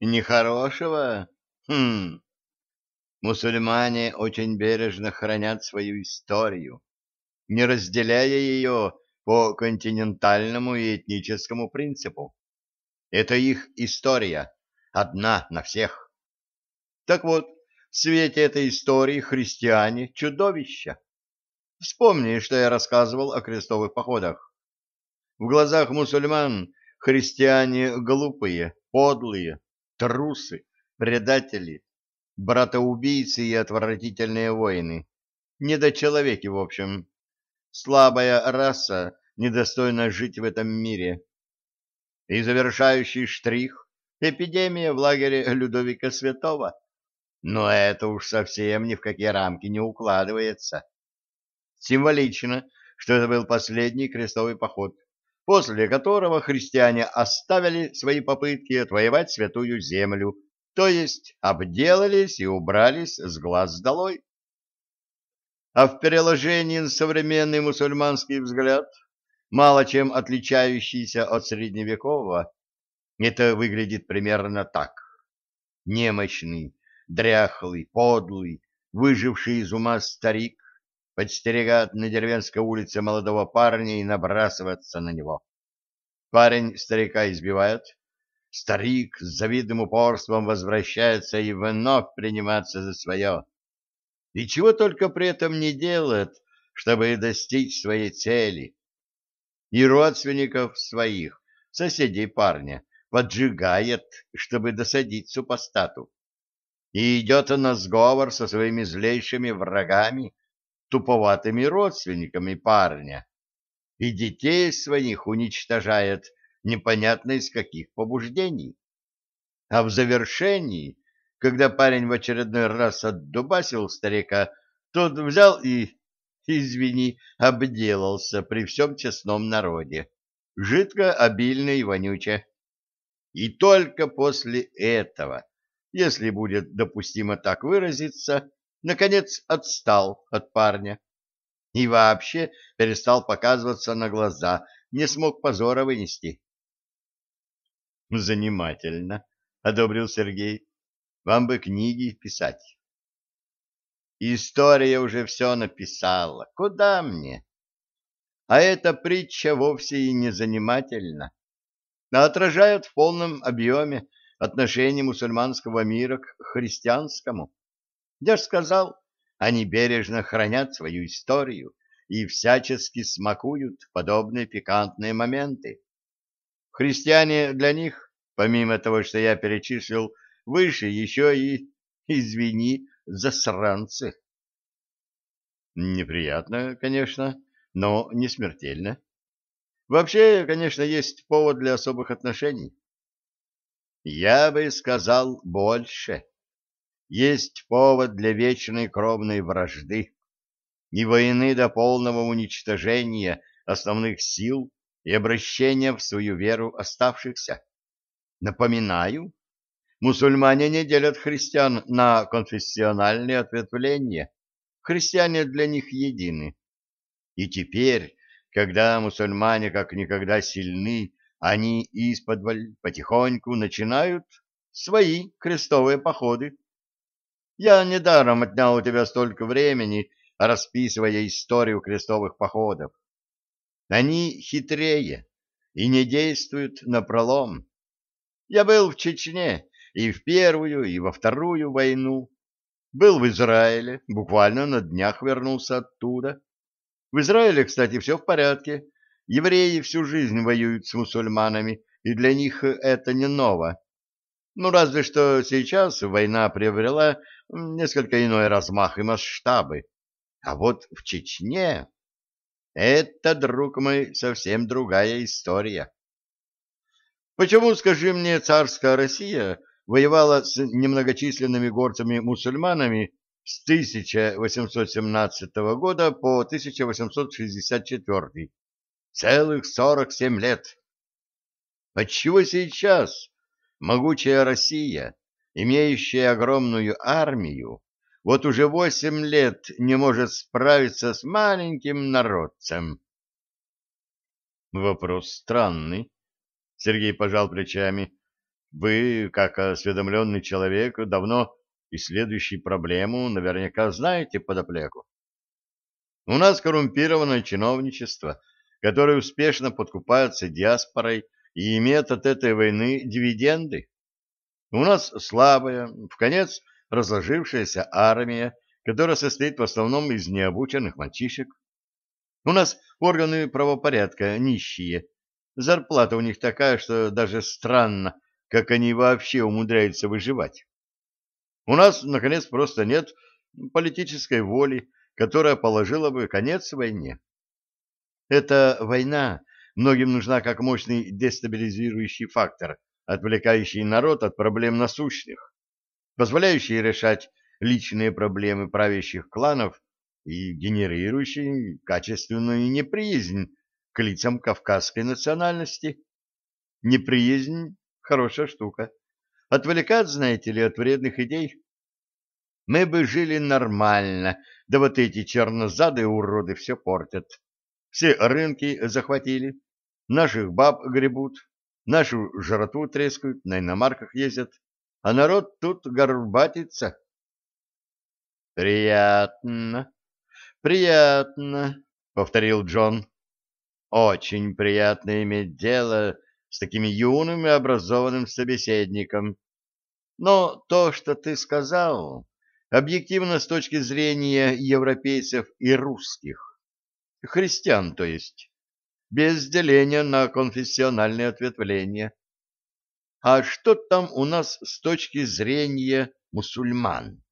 Нехорошего? Хм. Мусульмане очень бережно хранят свою историю, не разделяя ее по континентальному и этническому принципу. Это их история, одна на всех. Так вот, в свете этой истории христиане — чудовища. Вспомни, что я рассказывал о крестовых походах. В глазах мусульман христиане глупые, подлые, трусы, предатели, братоубийцы и отвратительные воины. Недочеловеки, в общем. Слабая раса, недостойна жить в этом мире. И завершающий штрих — эпидемия в лагере Людовика Святого. Но это уж совсем ни в какие рамки не укладывается. Символично, что это был последний крестовый поход, после которого христиане оставили свои попытки отвоевать святую землю, то есть обделались и убрались с глаз долой. А в переложении на современный мусульманский взгляд, мало чем отличающийся от средневекового, это выглядит примерно так. Немощный, дряхлый, подлый, выживший из ума старик подстерегает на деревенской улице молодого парня и набрасывается на него. Парень старика избивает, старик с завидным упорством возвращается и вновь принимается за свое. И чего только при этом не делает, чтобы достичь своей цели. И родственников своих, соседей парня, поджигает, чтобы досадить супостату и идет на сговор со своими злейшими врагами, туповатыми родственниками парня, и детей своих уничтожает непонятно из каких побуждений. А в завершении, когда парень в очередной раз отдубасил старика, тот взял и, извини, обделался при всем честном народе, жидко, обильно и вонюче. И только после этого если будет допустимо так выразиться, наконец отстал от парня и вообще перестал показываться на глаза, не смог позора вынести. «Занимательно», — одобрил Сергей. «Вам бы книги писать». «История уже все написала. Куда мне?» А эта притча вовсе и не занимательна, а отражает в полном объеме отношение мусульманского мира к христианскому. Я же сказал, они бережно хранят свою историю и всячески смакуют подобные пикантные моменты. Христиане для них, помимо того, что я перечислил выше, еще и, извини, засранцы. Неприятно, конечно, но не смертельно. Вообще, конечно, есть повод для особых отношений. Я бы сказал больше. Есть повод для вечной кровной вражды и войны до полного уничтожения основных сил и обращения в свою веру оставшихся. Напоминаю, мусульмане не делят христиан на конфессиональные ответвления. Христиане для них едины. И теперь, когда мусульмане как никогда сильны они из-под потихоньку начинают свои крестовые походы. Я недаром отнял у тебя столько времени, расписывая историю крестовых походов. Они хитрее и не действуют напролом. Я был в Чечне и в первую, и во вторую войну. Был в Израиле, буквально на днях вернулся оттуда. В Израиле, кстати, все в порядке. Евреи всю жизнь воюют с мусульманами, и для них это не ново. Ну, разве что сейчас война приобрела несколько иной размах и масштабы. А вот в Чечне это, друг мой, совсем другая история. Почему, скажи мне, царская Россия воевала с немногочисленными горцами-мусульманами с 1817 года по 1864 Целых сорок семь лет. Отчего сейчас могучая Россия, имеющая огромную армию, вот уже восемь лет не может справиться с маленьким народцем? Вопрос странный. Сергей пожал плечами. Вы, как осведомленный человек, давно исследующий проблему, наверняка знаете подоплеку. У нас коррумпированное чиновничество, которое успешно подкупается диаспорой и имеет от этой войны дивиденды. У нас слабая, в конец разложившаяся армия, которая состоит в основном из необученных мальчишек. У нас органы правопорядка нищие. Зарплата у них такая, что даже странно, как они вообще умудряются выживать. У нас, наконец, просто нет политической воли, которая положила бы конец войне. Эта война многим нужна как мощный дестабилизирующий фактор, отвлекающий народ от проблем насущных, позволяющий решать личные проблемы правящих кланов и генерирующий качественную неприязнь к лицам кавказской национальности. Неприязнь — хорошая штука. Отвлекать, знаете ли, от вредных идей. Мы бы жили нормально, да вот эти чернозадые уроды все портят. Все рынки захватили, наших баб гребут, нашу жратву трескают, на иномарках ездят, а народ тут горбатится. Приятно, приятно, повторил Джон. Очень приятно иметь дело с таким юным и образованным собеседником. Но то, что ты сказал, объективно с точки зрения европейцев и русских, христиан, то есть, без деления на конфессиональные ответвления. А что там у нас с точки зрения мусульман?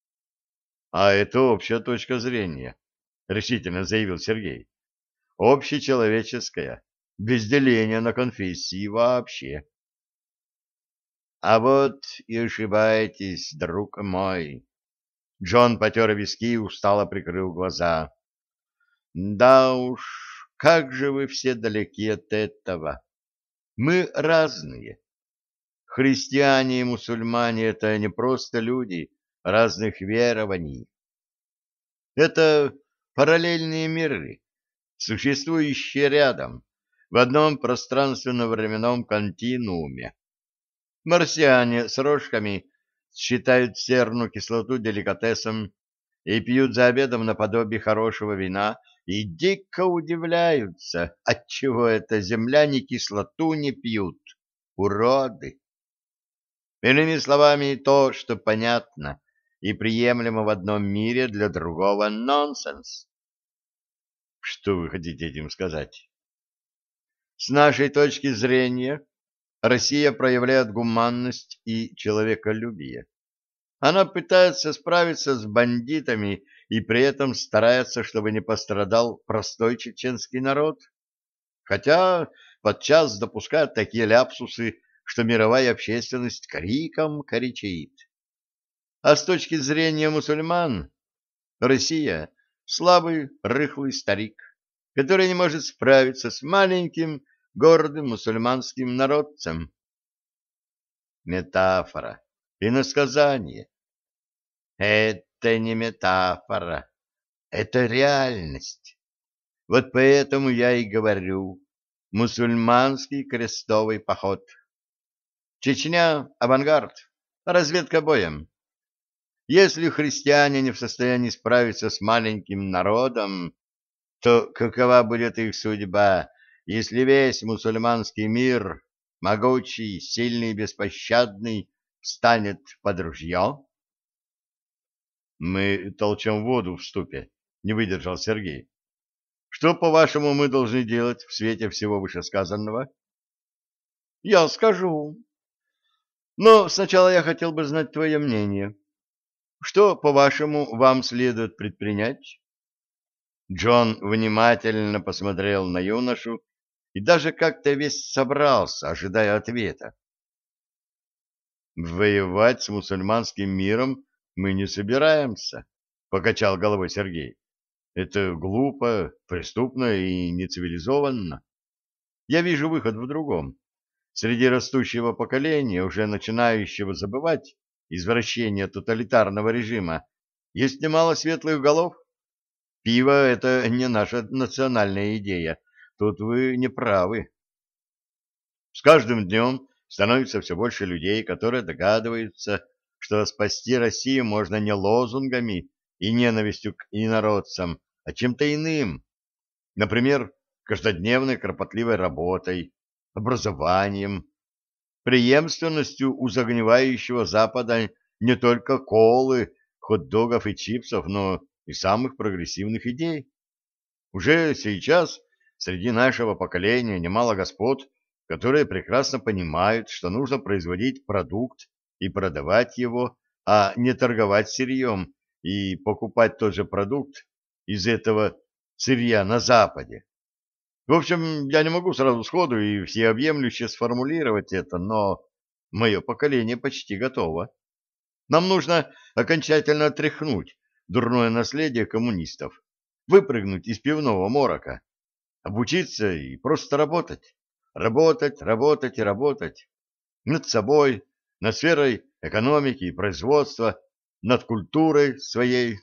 — А это общая точка зрения, — решительно заявил Сергей. — Общечеловеческая без деления на конфессии вообще. А вот и ошибаетесь, друг мой. Джон потер виски и устало прикрыл глаза. Да уж, как же вы все далеки от этого. Мы разные. Христиане и мусульмане — это не просто люди разных верований. Это параллельные миры, существующие рядом, в одном пространственно-временном континууме. Марсиане с рожками считают серную кислоту деликатесом и пьют за обедом наподобие хорошего вина и дико удивляются, отчего это земляне кислоту не пьют. Уроды! Иными словами, то, что понятно и приемлемо в одном мире, для другого нонсенс. Что вы хотите этим сказать? С нашей точки зрения, Россия проявляет гуманность и человеколюбие. Она пытается справиться с бандитами и при этом старается, чтобы не пострадал простой чеченский народ. Хотя подчас допускает такие ляпсусы, что мировая общественность криком кричит. А с точки зрения мусульман, Россия — слабый, рыхлый старик, который не может справиться с маленьким, гордым мусульманским народцем. Метафора, иносказание. Это не метафора, это реальность. Вот поэтому я и говорю, мусульманский крестовый поход. Чечня — авангард, разведка боем. Если христиане не в состоянии справиться с маленьким народом, то какова будет их судьба, если весь мусульманский мир, могучий, сильный беспощадный, встанет под ружье? Мы толчем воду в ступе, не выдержал Сергей. Что, по-вашему, мы должны делать в свете всего вышесказанного? Я скажу. Но сначала я хотел бы знать твое мнение. Что, по-вашему, вам следует предпринять? Джон внимательно посмотрел на юношу и даже как-то весь собрался, ожидая ответа. «Воевать с мусульманским миром мы не собираемся», — покачал головой Сергей. «Это глупо, преступно и нецивилизованно. Я вижу выход в другом. Среди растущего поколения, уже начинающего забывать извращение тоталитарного режима, есть немало светлых голов. Пиво — это не наша национальная идея, Тут вы не правы. С каждым днем становится все больше людей, которые догадываются, что спасти Россию можно не лозунгами и ненавистью к инородцам, а чем-то иным. Например, каждодневной кропотливой работой, образованием, преемственностью у загнивающего Запада не только колы, хот-догов и чипсов, но и самых прогрессивных идей. Уже сейчас среди нашего поколения немало господ, которые прекрасно понимают, что нужно производить продукт и продавать его, а не торговать сырьем и покупать тот же продукт из этого сырья на Западе. В общем, я не могу сразу сходу и всеобъемлюще сформулировать это, но мое поколение почти готово. Нам нужно окончательно отряхнуть дурное наследие коммунистов, выпрыгнуть из пивного морока, обучиться и просто работать. Работать, работать и работать. Над собой, над сферой экономики и производства, над культурой своей,